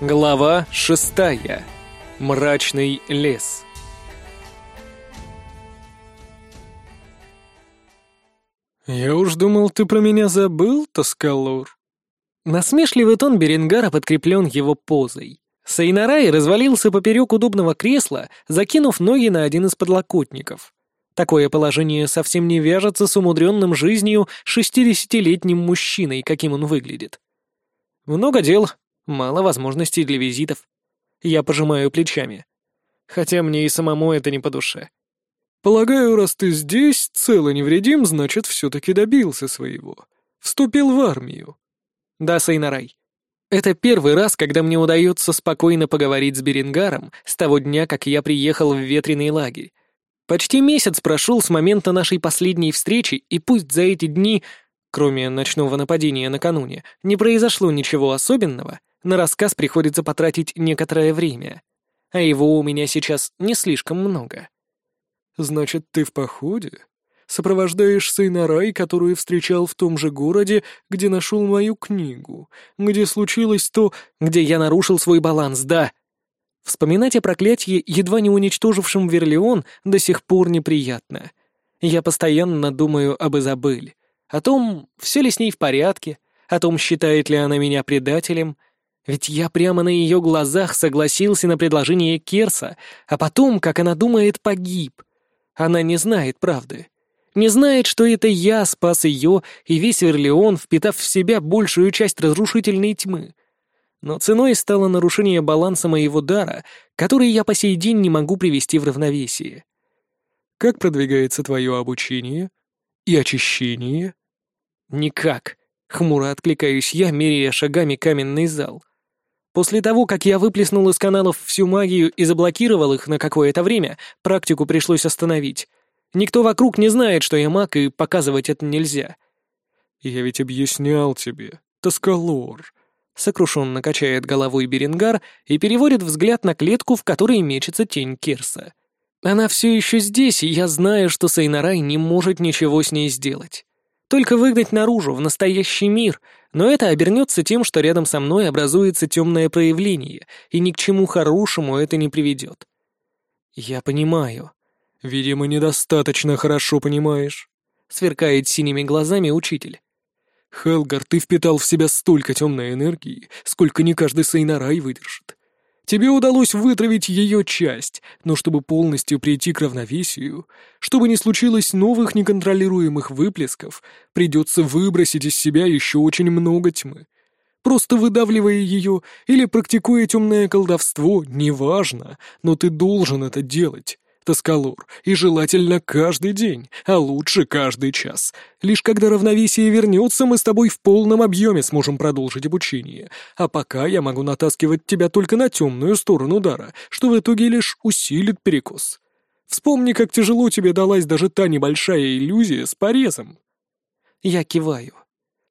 Глава шестая. Мрачный лес. «Я уж думал, ты про меня забыл, Тоскалур». Насмешливый тон Беренгара подкреплен его позой. Сайнарай развалился поперек удобного кресла, закинув ноги на один из подлокотников. Такое положение совсем не вяжется с умудренным жизнью шестидесятилетним мужчиной, каким он выглядит. Много дел, мало возможностей для визитов. Я пожимаю плечами. Хотя мне и самому это не по душе. Полагаю, раз ты здесь, цел и невредим, значит, все-таки добился своего. Вступил в армию. Да, Сайнарай. Это первый раз, когда мне удается спокойно поговорить с Берингаром с того дня, как я приехал в ветреный лагерь. Почти месяц прошел с момента нашей последней встречи, и пусть за эти дни, кроме ночного нападения накануне, не произошло ничего особенного, на рассказ приходится потратить некоторое время. А его у меня сейчас не слишком много. «Значит, ты в походе? Сопровождаешь сына Рай, которую встречал в том же городе, где нашел мою книгу, где случилось то, где я нарушил свой баланс, да?» Вспоминать о проклятии, едва не уничтожившем Верлеон, до сих пор неприятно. Я постоянно думаю об Изабель, о том, все ли с ней в порядке, о том, считает ли она меня предателем. Ведь я прямо на ее глазах согласился на предложение Керса, а потом, как она думает, погиб. Она не знает правды. Не знает, что это я спас ее и весь Верлеон, впитав в себя большую часть разрушительной тьмы. Но ценой стало нарушение баланса моего дара, который я по сей день не могу привести в равновесие. Как продвигается твое обучение и очищение? Никак. Хмуро откликаюсь я, меряя шагами каменный зал. После того, как я выплеснул из каналов всю магию и заблокировал их на какое-то время, практику пришлось остановить. Никто вокруг не знает, что я маг, и показывать это нельзя. «Я ведь объяснял тебе, Тоскалор», — сокрушенно качает головой Беренгар и переводит взгляд на клетку, в которой мечется тень Кирса. Она все еще здесь, и я знаю, что Сайнарай не может ничего с ней сделать. Только выгнать наружу, в настоящий мир, но это обернется тем, что рядом со мной образуется темное проявление, и ни к чему хорошему это не приведет. Я понимаю. Видимо, недостаточно хорошо понимаешь. Сверкает синими глазами учитель. Хелгар, ты впитал в себя столько темной энергии, сколько не каждый Сейнарай выдержит. Тебе удалось вытравить ее часть, но чтобы полностью прийти к равновесию, чтобы не случилось новых неконтролируемых выплесков, придется выбросить из себя еще очень много тьмы. Просто выдавливая ее или практикуя темное колдовство, неважно, но ты должен это делать. Тоскалор, и желательно каждый день, а лучше каждый час. Лишь когда равновесие вернется, мы с тобой в полном объеме сможем продолжить обучение. А пока я могу натаскивать тебя только на темную сторону дара, что в итоге лишь усилит перекос. Вспомни, как тяжело тебе далась даже та небольшая иллюзия с порезом. Я киваю.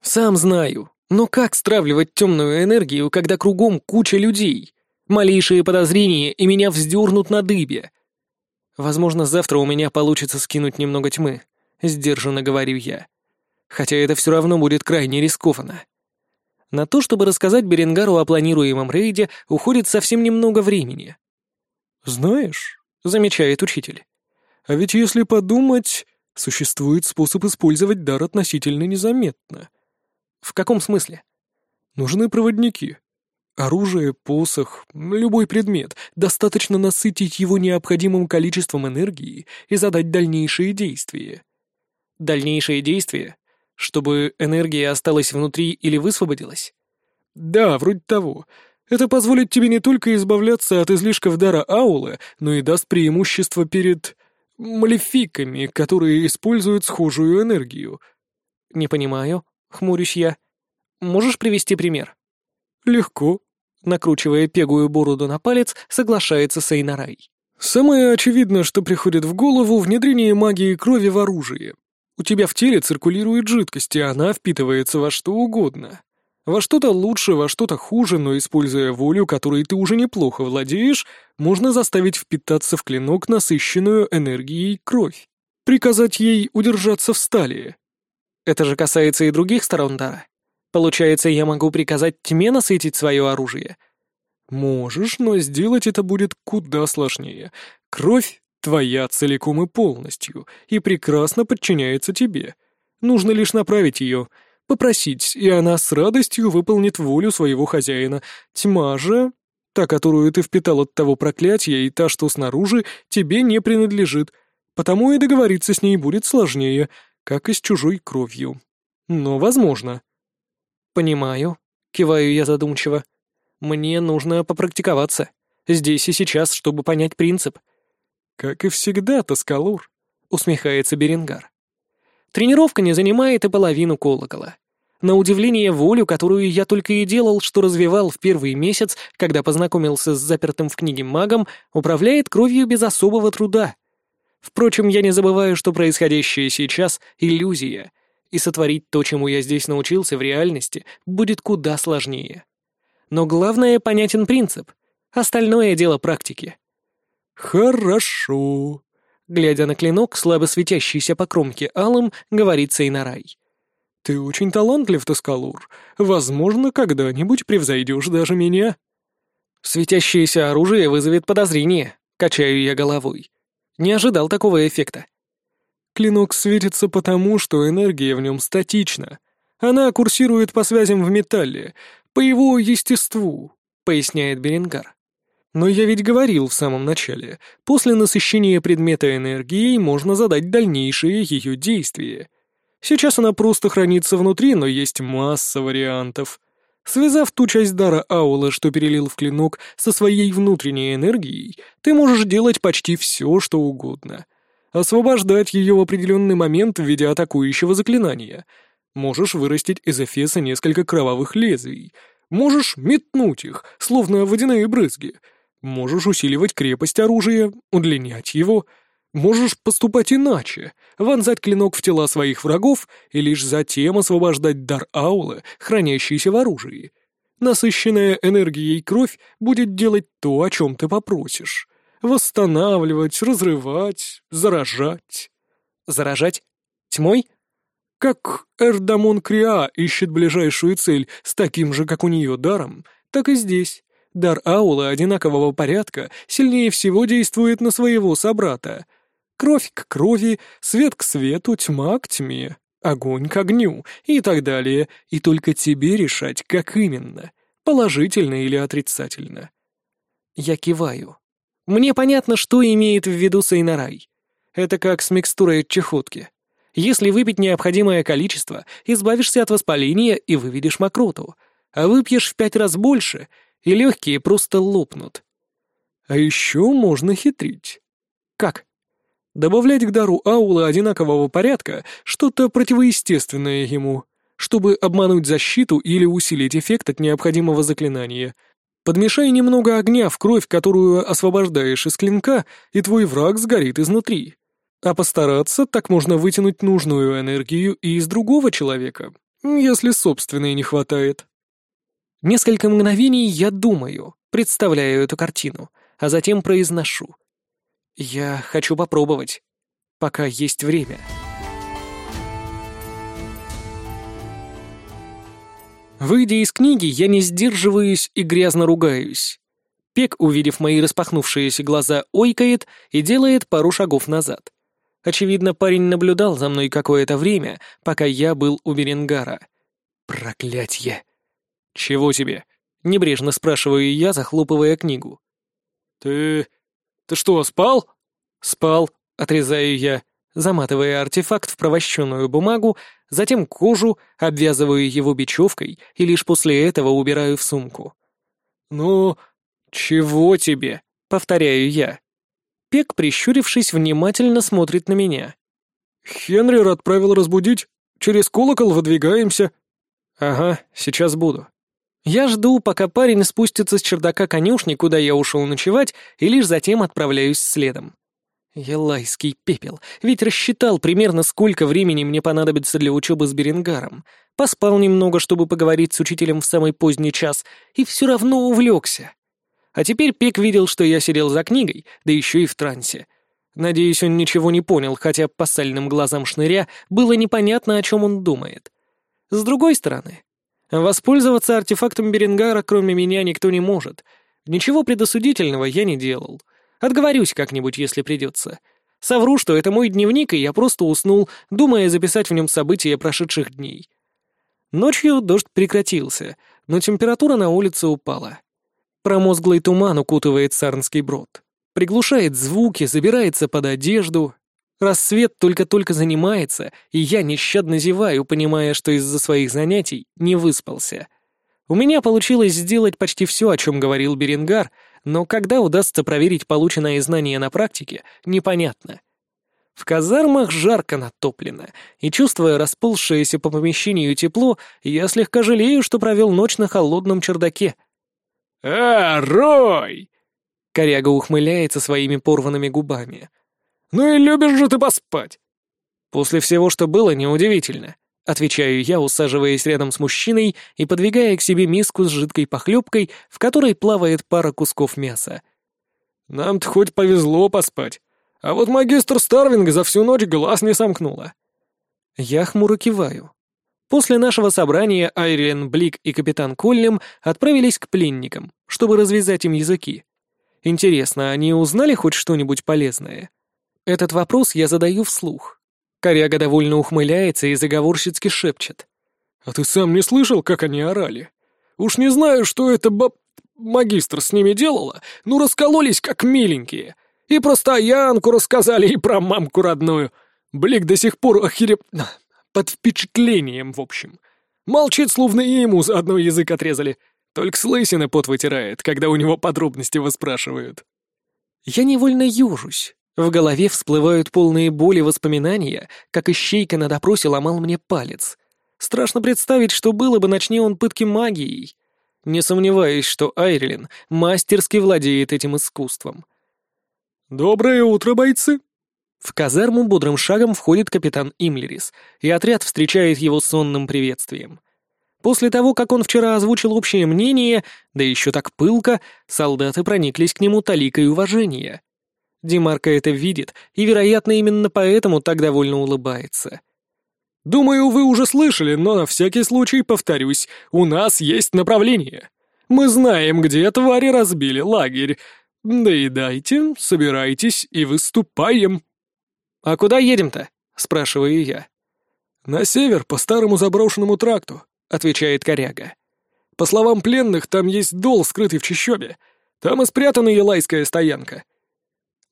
Сам знаю, но как стравливать темную энергию, когда кругом куча людей? Малейшие подозрения, и меня вздернут на дыбе. Возможно, завтра у меня получится скинуть немного тьмы, сдержанно говорю я. Хотя это все равно будет крайне рискованно. На то, чтобы рассказать Беренгару о планируемом рейде, уходит совсем немного времени. «Знаешь», — замечает учитель, — «а ведь если подумать, существует способ использовать дар относительно незаметно». «В каком смысле?» «Нужны проводники. Оружие, посох, любой предмет, достаточно насытить его необходимым количеством энергии и задать дальнейшие действия. Дальнейшие действия? Чтобы энергия осталась внутри или высвободилась? Да, вроде того. Это позволит тебе не только избавляться от излишков дара аулы, но и даст преимущество перед... малефиками, которые используют схожую энергию. Не понимаю, хмурюсь я. Можешь привести пример? «Легко», — накручивая пегую бороду на палец, соглашается Сейнарай. «Самое очевидное, что приходит в голову — внедрение магии крови в оружие. У тебя в теле циркулирует жидкость, и она впитывается во что угодно. Во что-то лучше, во что-то хуже, но используя волю, которой ты уже неплохо владеешь, можно заставить впитаться в клинок насыщенную энергией кровь. Приказать ей удержаться в стали. Это же касается и других сторон дара. Получается, я могу приказать тьме насытить свое оружие? Можешь, но сделать это будет куда сложнее. Кровь твоя целиком и полностью, и прекрасно подчиняется тебе. Нужно лишь направить ее, попросить, и она с радостью выполнит волю своего хозяина. Тьма же, та, которую ты впитал от того проклятия, и та, что снаружи, тебе не принадлежит, потому и договориться с ней будет сложнее, как и с чужой кровью. Но возможно. «Понимаю», — киваю я задумчиво. «Мне нужно попрактиковаться. Здесь и сейчас, чтобы понять принцип». «Как и всегда, Тоскалур», — усмехается Беренгар. Тренировка не занимает и половину колокола. На удивление, волю, которую я только и делал, что развивал в первый месяц, когда познакомился с запертым в книге магом, управляет кровью без особого труда. Впрочем, я не забываю, что происходящее сейчас — иллюзия, и сотворить то, чему я здесь научился в реальности, будет куда сложнее. Но главное — понятен принцип. Остальное — дело практики. «Хорошо», Глядя на клинок, слабо светящийся по кромке алым, говорит Сейнарай. «Ты очень талантлив, Тоскалур. Возможно, когда-нибудь превзойдешь даже меня». Светящееся оружие вызовет подозрение. Качаю я головой. Не ожидал такого эффекта. Клинок светится потому, что энергия в нем статична. Она курсирует по связям в металле, по его естеству, поясняет Беренгар. Но я ведь говорил в самом начале, после насыщения предмета энергией можно задать дальнейшие ее действия. Сейчас она просто хранится внутри, но есть масса вариантов. Связав ту часть дара аула, что перелил в клинок, со своей внутренней энергией, ты можешь делать почти все, что угодно. Освобождать ее в определенный момент в виде атакующего заклинания. Можешь вырастить из эфеса несколько кровавых лезвий. Можешь метнуть их, словно водяные брызги — Можешь усиливать крепость оружия, удлинять его. Можешь поступать иначе, вонзать клинок в тела своих врагов и лишь затем освобождать дар аулы, хранящийся в оружии. Насыщенная энергией кровь будет делать то, о чем ты попросишь. Восстанавливать, разрывать, заражать. Заражать? Тьмой? Как Эрдамон Криа ищет ближайшую цель с таким же, как у нее, даром, так и здесь. Дар аула одинакового порядка сильнее всего действует на своего собрата. Кровь к крови, свет к свету, тьма к тьме, огонь к огню и так далее, и только тебе решать, как именно, положительно или отрицательно. Я киваю. Мне понятно, что имеет в виду Сейнарай. Это как с микстурой от чехотки. Если выпить необходимое количество, избавишься от воспаления и выведешь мокроту, а выпьешь в пять раз больше — и легкие просто лопнут. А еще можно хитрить. Как? Добавлять к дару аула одинакового порядка что-то противоестественное ему, чтобы обмануть защиту или усилить эффект от необходимого заклинания. Подмешай немного огня в кровь, которую освобождаешь из клинка, и твой враг сгорит изнутри. А постараться так можно вытянуть нужную энергию и из другого человека, если собственной не хватает. Несколько мгновений я думаю, представляю эту картину, а затем произношу. Я хочу попробовать, пока есть время. Выйдя из книги, я не сдерживаюсь и грязно ругаюсь. Пек, увидев мои распахнувшиеся глаза, ойкает и делает пару шагов назад. Очевидно, парень наблюдал за мной какое-то время, пока я был у Беренгара. Проклятье! «Чего тебе?» — небрежно спрашиваю я, захлопывая книгу. «Ты... ты что, спал?» «Спал», — отрезаю я, заматывая артефакт в провощенную бумагу, затем кожу, обвязываю его бечевкой и лишь после этого убираю в сумку. «Ну, чего тебе?» — повторяю я. Пек, прищурившись, внимательно смотрит на меня. «Хенрир отправил разбудить. Через колокол выдвигаемся». «Ага, сейчас буду». Я жду, пока парень спустится с чердака конюшни, куда я ушел ночевать, и лишь затем отправляюсь следом. Елайский пепел, ведь рассчитал примерно, сколько времени мне понадобится для учебы с Беренгаром. Поспал немного, чтобы поговорить с учителем в самый поздний час, и все равно увлекся. А теперь Пек видел, что я сидел за книгой, да еще и в трансе. Надеюсь, он ничего не понял, хотя по сальным глазам шныря было непонятно, о чем он думает. С другой стороны, Воспользоваться артефактом Беренгара, кроме меня, никто не может. Ничего предосудительного я не делал. Отговорюсь как-нибудь, если придется. Совру, что это мой дневник, и я просто уснул, думая записать в нем события прошедших дней. Ночью дождь прекратился, но температура на улице упала. Промозглый туман укутывает Сарнский брод. Приглушает звуки, забирается под одежду. Рассвет только-только занимается, и я нещадно зеваю, понимая, что из-за своих занятий не выспался. У меня получилось сделать почти все, о чем говорил Беренгар, но когда удастся проверить полученные знания на практике, непонятно. В казармах жарко натоплено, и, чувствуя расползшееся по помещению тепло, я слегка жалею, что провел ночь на холодном чердаке. «А, Рой!» Коряга ухмыляется своими порванными губами. «Ну и любишь же ты поспать!» После всего, что было, неудивительно. Отвечаю я, усаживаясь рядом с мужчиной и подвигая к себе миску с жидкой похлебкой, в которой плавает пара кусков мяса. «Нам-то хоть повезло поспать, а вот магистр Старвинг за всю ночь глаз не сомкнула». Я хмуро киваю. После нашего собрания Айриен Блик и капитан Коллем отправились к пленникам, чтобы развязать им языки. Интересно, они узнали хоть что-нибудь полезное? Этот вопрос я задаю вслух. Коряга довольно ухмыляется и заговорщицки шепчет. «А ты сам не слышал, как они орали? Уж не знаю, что это баб... магистр с ними делала, но раскололись как миленькие. И про стоянку рассказали, и про мамку родную. Блик до сих пор охереп... под впечатлением, в общем. Молчит, словно и ему заодно язык отрезали. Только с лысины пот вытирает, когда у него подробности выспрашивают». Я невольно южусь. В голове всплывают полные боли воспоминания, как ищейка на допросе ломал мне палец. Страшно представить, что было бы, начни он пытки магией. Не сомневаюсь, что Айрилин мастерски владеет этим искусством. «Доброе утро, бойцы!» В казарму бодрым шагом входит капитан Имлерис, и отряд встречает его сонным приветствием. После того, как он вчера озвучил общее мнение, да еще так пылко, солдаты прониклись к нему таликой уважения. Димарка это видит, и, вероятно, именно поэтому так довольно улыбается. «Думаю, вы уже слышали, но на всякий случай повторюсь, у нас есть направление. Мы знаем, где твари разбили лагерь. Доедайте, собирайтесь и выступаем». «А куда едем-то?» — спрашиваю я. «На север, по старому заброшенному тракту», — отвечает коряга. «По словам пленных, там есть дол, скрытый в чащобе. Там и спрятана елайская стоянка.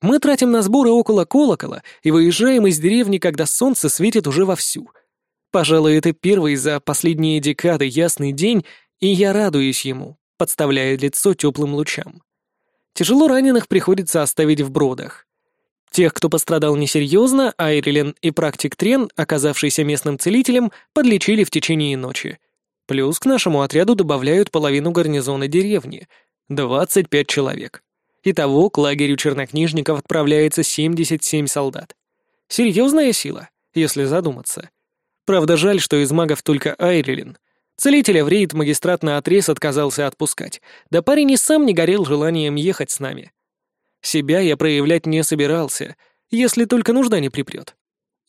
Мы тратим на сборы около колокола и выезжаем из деревни, когда солнце светит уже вовсю. Пожалуй, это первый за последние декады ясный день, и я радуюсь ему, подставляя лицо теплым лучам. Тяжело раненых приходится оставить в бродах. Тех, кто пострадал несерьезно, Айрилен и практик Трен, оказавшийся местным целителем, подлечили в течение ночи. Плюс к нашему отряду добавляют половину гарнизона деревни — 25 человек. Итого к лагерю чернокнижников отправляется 77 солдат. Серьезная сила, если задуматься. Правда, жаль, что из магов только Айрилин. Целителя в рейд магистрат на отрез отказался отпускать, да парень и сам не горел желанием ехать с нами. Себя я проявлять не собирался, если только нужда не припрет.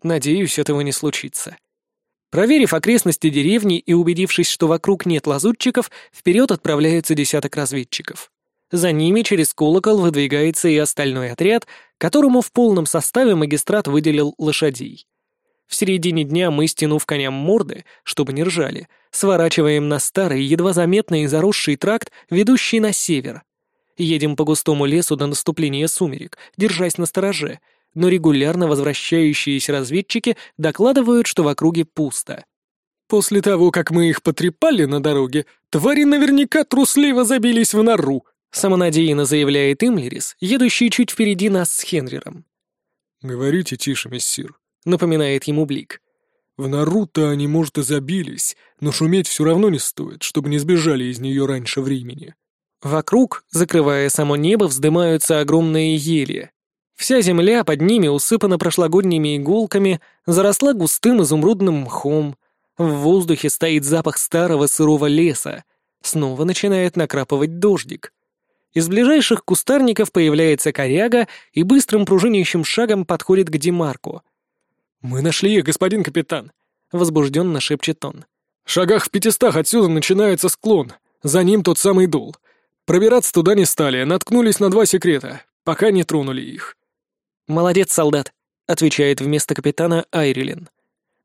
Надеюсь, этого не случится. Проверив окрестности деревни и убедившись, что вокруг нет лазутчиков, вперед отправляется десяток разведчиков. За ними через колокол выдвигается и остальной отряд, которому в полном составе магистрат выделил лошадей. В середине дня мы, стянув коням морды, чтобы не ржали, сворачиваем на старый, едва заметный и заросший тракт, ведущий на север. Едем по густому лесу до наступления сумерек, держась на стороже, но регулярно возвращающиеся разведчики докладывают, что в округе пусто. После того, как мы их потрепали на дороге, твари наверняка трусливо забились в нору, Самонадеянно заявляет Имлерис, едущий чуть впереди нас с Хенриром. «Говорите тише, мессир», — напоминает ему Блик. «В Наруто они, может, и забились, но шуметь все равно не стоит, чтобы не сбежали из нее раньше времени». Вокруг, закрывая само небо, вздымаются огромные ели. Вся земля под ними усыпана прошлогодними иголками, заросла густым изумрудным мхом. В воздухе стоит запах старого сырого леса. Снова начинает накрапывать дождик. Из ближайших кустарников появляется коряга и быстрым пружинящим шагом подходит к Димарку. «Мы нашли их, господин капитан», — возбужденно шепчет он. «В шагах в пятистах отсюда начинается склон, за ним тот самый дул. Пробираться туда не стали, наткнулись на два секрета, пока не тронули их». «Молодец, солдат», — отвечает вместо капитана Айрилен.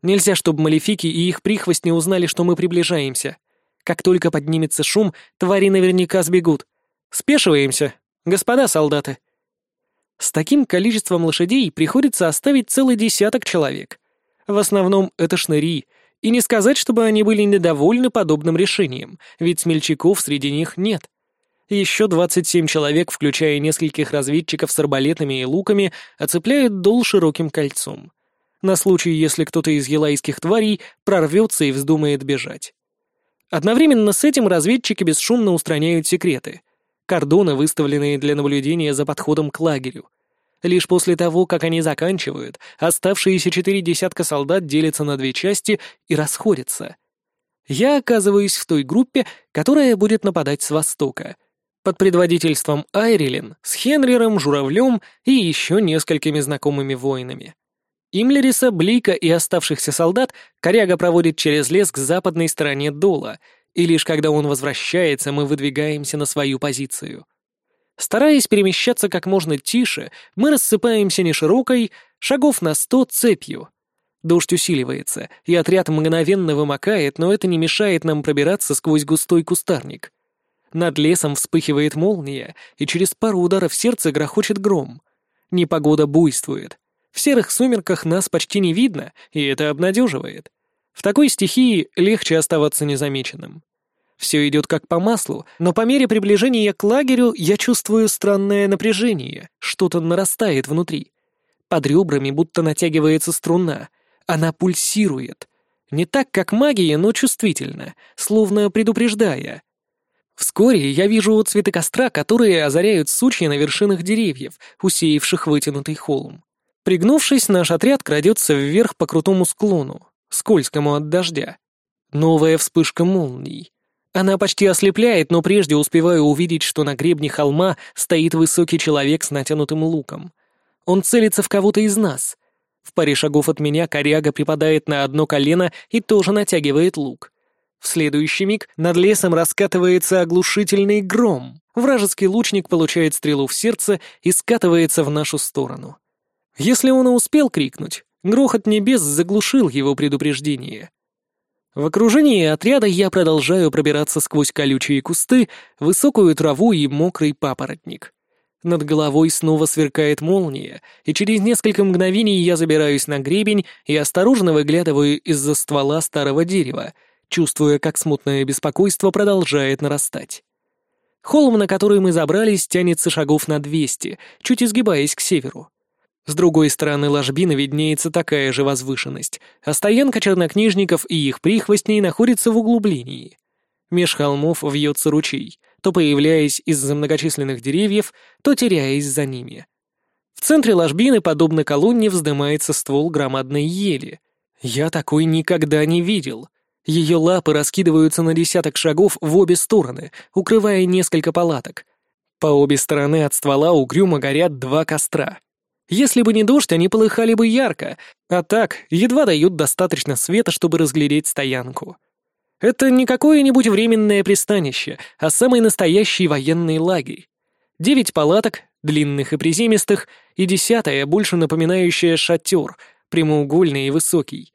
«Нельзя, чтобы малефики и их прихвост не узнали, что мы приближаемся. Как только поднимется шум, твари наверняка сбегут. Спешиваемся, господа солдаты». С таким количеством лошадей приходится оставить целый десяток человек. В основном это шныри, и не сказать, чтобы они были недовольны подобным решением, ведь смельчаков среди них нет. Еще 27 человек, включая нескольких разведчиков с арбалетами и луками, оцепляют дол широким кольцом. На случай, если кто-то из елайских тварей прорвется и вздумает бежать. Одновременно с этим разведчики бесшумно устраняют секреты. Кордоны, выставленные для наблюдения за подходом к лагерю. Лишь после того, как они заканчивают, оставшиеся четыре десятка солдат делятся на две части и расходятся. Я оказываюсь в той группе, которая будет нападать с востока — под предводительством Айрилен с Хенрером, Журавлем и еще несколькими знакомыми воинами. Имлериса, Блика и оставшихся солдат коряга проводит через лес к западной стороне Дола, и лишь когда он возвращается, мы выдвигаемся на свою позицию. Стараясь перемещаться как можно тише, мы рассыпаемся неширокой, шагов на сто цепью. Дождь усиливается, и отряд мгновенно вымокает, но это не мешает нам пробираться сквозь густой кустарник. Над лесом вспыхивает молния, и через пару ударов сердца грохочет гром. Непогода буйствует. В серых сумерках нас почти не видно, и это обнадеживает. В такой стихии легче оставаться незамеченным. Все идет как по маслу, но по мере приближения к лагерю я чувствую странное напряжение, что-то нарастает внутри. Под ребрами будто натягивается струна, она пульсирует. Не так, как магия, но чувствительно, словно предупреждая. Вскоре я вижу цветы костра, которые озаряют сучья на вершинах деревьев, усеявших вытянутый холм. Пригнувшись, наш отряд крадется вверх по крутому склону, скользкому от дождя. Новая вспышка молний. Она почти ослепляет, но прежде успеваю увидеть, что на гребне холма стоит высокий человек с натянутым луком. Он целится в кого-то из нас. В паре шагов от меня коряга припадает на одно колено и тоже натягивает лук. В следующий миг над лесом раскатывается оглушительный гром. Вражеский лучник получает стрелу в сердце и скатывается в нашу сторону. Если он успел крикнуть, грохот небес заглушил его предупреждение. В окружении отряда я продолжаю пробираться сквозь колючие кусты, высокую траву и мокрый папоротник. Над головой снова сверкает молния, и через несколько мгновений я забираюсь на гребень и осторожно выглядываю из-за ствола старого дерева — чувствуя, как смутное беспокойство продолжает нарастать. Холм, на который мы забрались, тянется шагов на двести, чуть изгибаясь к северу. С другой стороны ложбины виднеется такая же возвышенность, а стоянка чернокнижников и их прихвостней находится в углублении. Меж холмов вьется ручей, то появляясь из-за многочисленных деревьев, то теряясь за ними. В центре ложбины, подобно колонне, вздымается ствол громадной ели. Я такой никогда не видел. Ее лапы раскидываются на десяток шагов в обе стороны, укрывая несколько палаток. По обе стороны от ствола угрюмо горят два костра. Если бы не дождь, они полыхали бы ярко, а так едва дают достаточно света, чтобы разглядеть стоянку. Это не какое-нибудь временное пристанище, а самый настоящий военный лагерь. Девять палаток, длинных и приземистых, и десятая, больше напоминающая шатер, прямоугольный и высокий.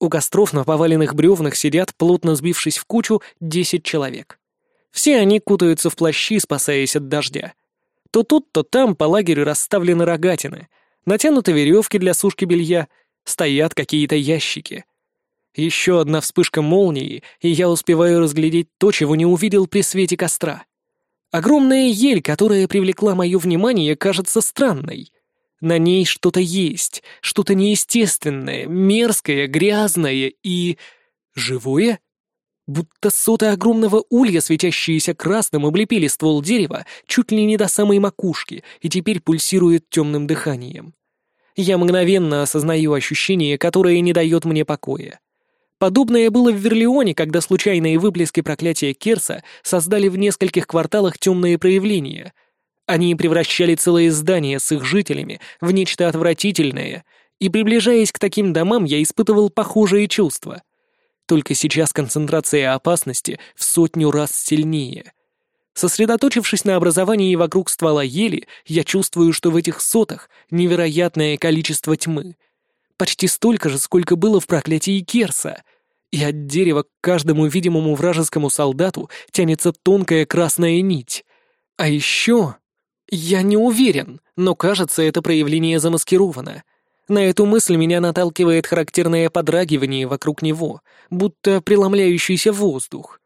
У костров на поваленных бревнах сидят, плотно сбившись в кучу, десять человек. Все они кутаются в плащи, спасаясь от дождя. То тут, то там по лагерю расставлены рогатины, натянуты веревки для сушки белья, стоят какие-то ящики. Еще одна вспышка молнии, и я успеваю разглядеть то, чего не увидел при свете костра. Огромная ель, которая привлекла мое внимание, кажется странной. На ней что-то есть, что-то неестественное, мерзкое, грязное и... живое? Будто соты огромного улья, светящиеся красным, облепили ствол дерева чуть ли не до самой макушки и теперь пульсирует темным дыханием. Я мгновенно осознаю ощущение, которое не дает мне покоя. Подобное было в Верлеоне, когда случайные выплески проклятия Керса создали в нескольких кварталах темные проявления — они превращали целые здания с их жителями в нечто отвратительное, и, приближаясь к таким домам, я испытывал похожие чувства. Только сейчас концентрация опасности в сотню раз сильнее. Сосредоточившись на образовании вокруг ствола ели, я чувствую, что в этих сотах невероятное количество тьмы. Почти столько же, сколько было в проклятии Керса. И от дерева к каждому видимому вражескому солдату тянется тонкая красная нить. А еще... Я не уверен, но кажется, это проявление замаскировано. На эту мысль меня наталкивает характерное подрагивание вокруг него, будто преломляющийся воздух.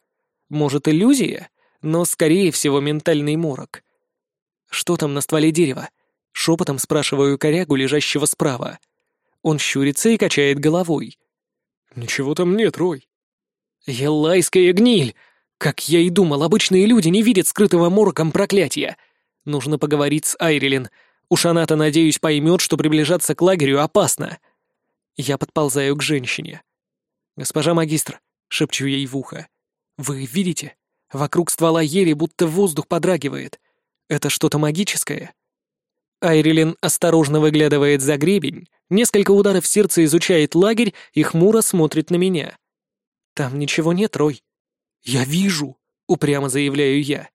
Может, иллюзия? но, скорее всего, ментальный морок. «Что там на стволе дерева?» — шепотом спрашиваю корягу, лежащего справа. Он щурится и качает головой. «Ничего там нет, Рой». «Елайская гниль! Как я и думал, обычные люди не видят скрытого мороком проклятия. Нужно поговорить с Айрилен. Уж она-то, надеюсь, поймет, что приближаться к лагерю опасно». Я подползаю к женщине. «Госпожа магистр», — шепчу ей в ухо, — «вы видите?» Вокруг ствола ели будто воздух подрагивает. Это что-то магическое? Айрилен осторожно выглядывает за гребень, несколько ударов сердца изучает лагерь и хмуро смотрит на меня. «Там ничего нет, Рой». «Я вижу», — упрямо заявляю я.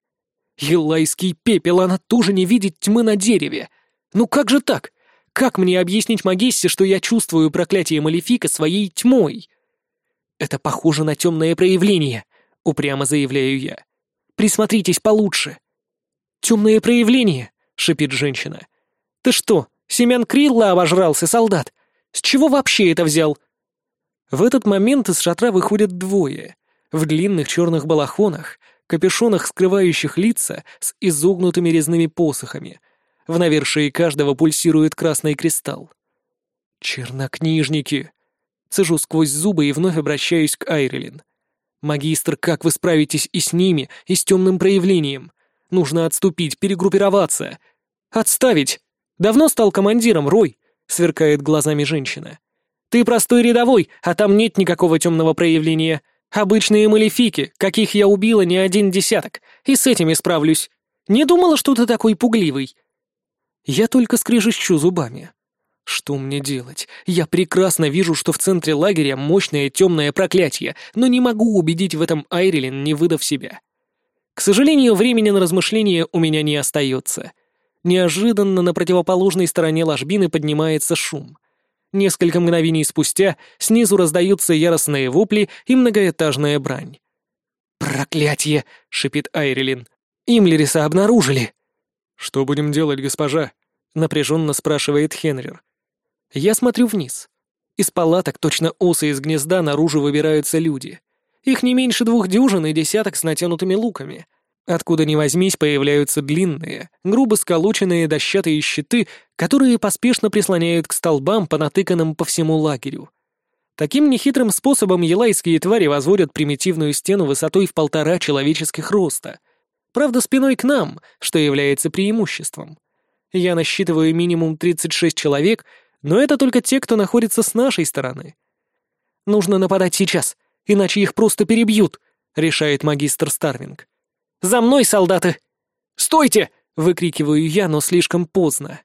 «Елайский пепел, она тоже не видит тьмы на дереве. Ну как же так? Как мне объяснить Магессе, что я чувствую проклятие Малефика своей тьмой?» «Это похоже на темное проявление», упрямо заявляю я. «Присмотритесь получше». «Темное проявление», — шипит женщина. «Ты что, семян Крилла обожрался, солдат? С чего вообще это взял?» В этот момент из шатра выходят двое. В длинных черных балахонах, капюшонах, скрывающих лица, с изогнутыми резными посохами. В навершии каждого пульсирует красный кристалл. «Чернокнижники!» Цежу сквозь зубы и вновь обращаюсь к Айрилин. «Магистр, как вы справитесь и с ними, и с темным проявлением? Нужно отступить, перегруппироваться». «Отставить! Давно стал командиром, Рой?» — сверкает глазами женщина. «Ты простой рядовой, а там нет никакого темного проявления. Обычные малефики, каких я убила не один десяток, и с этими справлюсь. Не думала, что ты такой пугливый». Я только скрежещу зубами. Что мне делать? Я прекрасно вижу, что в центре лагеря мощное темное проклятие, но не могу убедить в этом Айрилен, не выдав себя. К сожалению, времени на размышления у меня не остается. Неожиданно на противоположной стороне ложбины поднимается шум. Несколько мгновений спустя снизу раздаются яростные вопли и многоэтажная брань. «Проклятие!» — шипит Айрилин. «Имлериса обнаружили!» «Что будем делать, госпожа?» — напряженно спрашивает Хенрир. Я смотрю вниз. Из палаток, точно осы из гнезда, наружу выбираются люди. Их не меньше двух дюжин и десяток с натянутыми луками. Откуда ни возьмись, появляются длинные, грубо сколоченные дощатые щиты, которые поспешно прислоняют к столбам, понатыканным по всему лагерю. Таким нехитрым способом елайские твари возводят примитивную стену высотой в полтора человеческих роста. Правда, спиной к нам, что является преимуществом. Я насчитываю минимум 36 человек — но это только те, кто находится с нашей стороны. Нужно нападать сейчас, иначе их просто перебьют, решает магистр Старвинг. За мной, солдаты! Стойте! выкрикиваю я, но слишком поздно.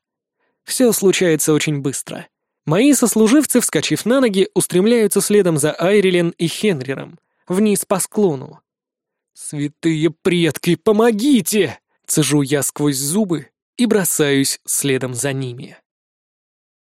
Все случается очень быстро. Мои сослуживцы, вскочив на ноги, устремляются следом за Айрилен и Хенриром, вниз по склону. «Святые предки, помогите!» Цежу я сквозь зубы и бросаюсь следом за ними.